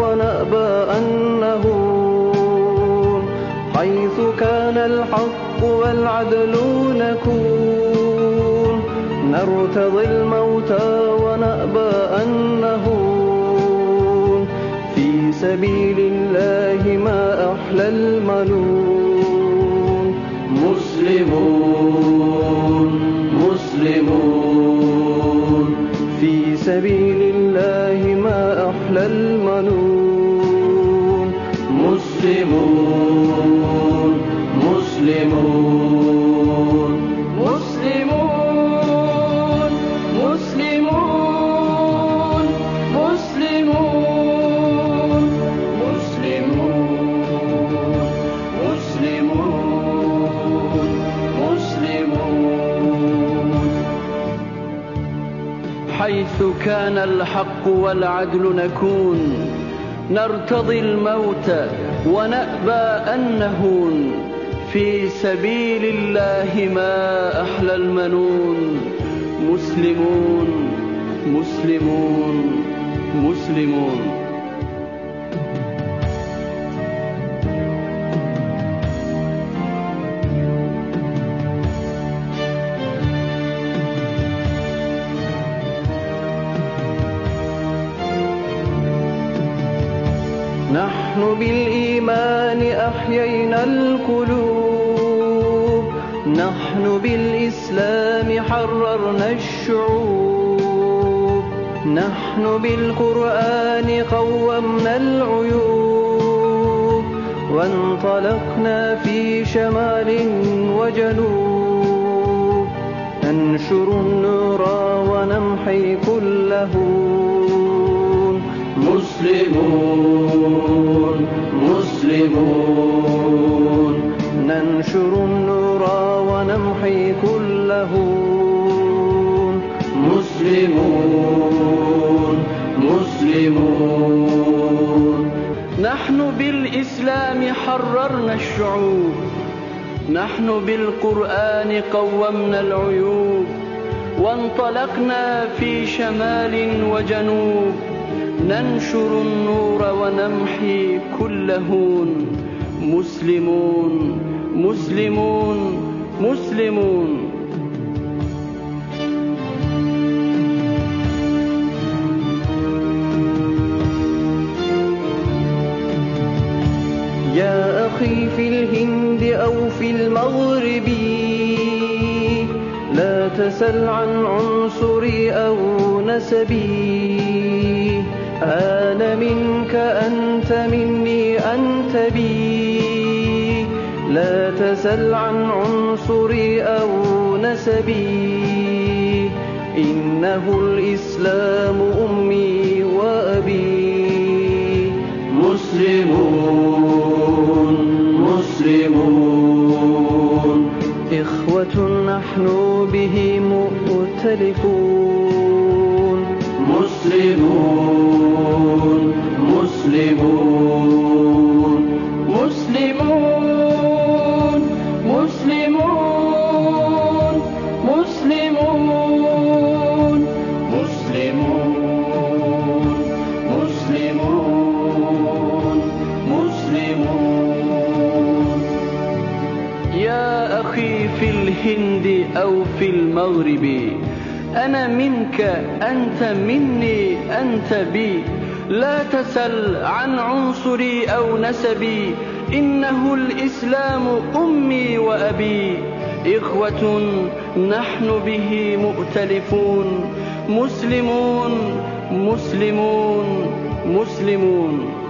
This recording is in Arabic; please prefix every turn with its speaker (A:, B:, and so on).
A: ونأبى أن نهون حيث كان الحق والعدل نكون. نرتضي الموتى ونأبى أن نهون في سبيل الله ما أحلى المنون. مسلمون. مسلمون مسلمون. مسلمون مسلمون مسلمون. مسلمون مسلمون حيث كان الحق والعدل نكون نرتضي الموت. ونأبى أن نهون في سبيل الله ما أحلى المنون. مسلمون مسلمون مسلمون. نحن بالإيمان أحيينا القلوب. نحن بالإسلام حررنا الشعوب. نحن بالقرآن قومنا العيوب. وانطلقنا في شمال وجنوب. ننشر النور ونمحي كل هون. مسلمون. مسلمون ننشر النور ونمحي كل هون مسلمون مسلمون. نحن بالإسلام حررنا الشعوب. نحن بالقرآن قومنا العيوب. وانطلقنا في شمال وجنوب. ننشر النور ونمحي كل هون مسلمون مسلمون مسلمون. يا أخي في الهند أو في المغرب لا تسل عن عنصري أو نسبي. أنا منك أنت مني أنت بي. لا تسل عن عنصري أو نسبي. إنه الإسلام أمي وأبي. مسلمون مسلمون. إخوة نحن به مؤتلفون. مسلمون. مسلمون. مسلمون مسلمون مسلمون مسلمون مسلمون مسلمون. يا أخي في الهند أو في المغرب أنا منك أنت مني أنت بي. لا تسل عن عنصري أو نسبي إنه الإسلام أمي وأبي. إخوة نحن به مؤتلفون. مسلمون مسلمون مسلمون.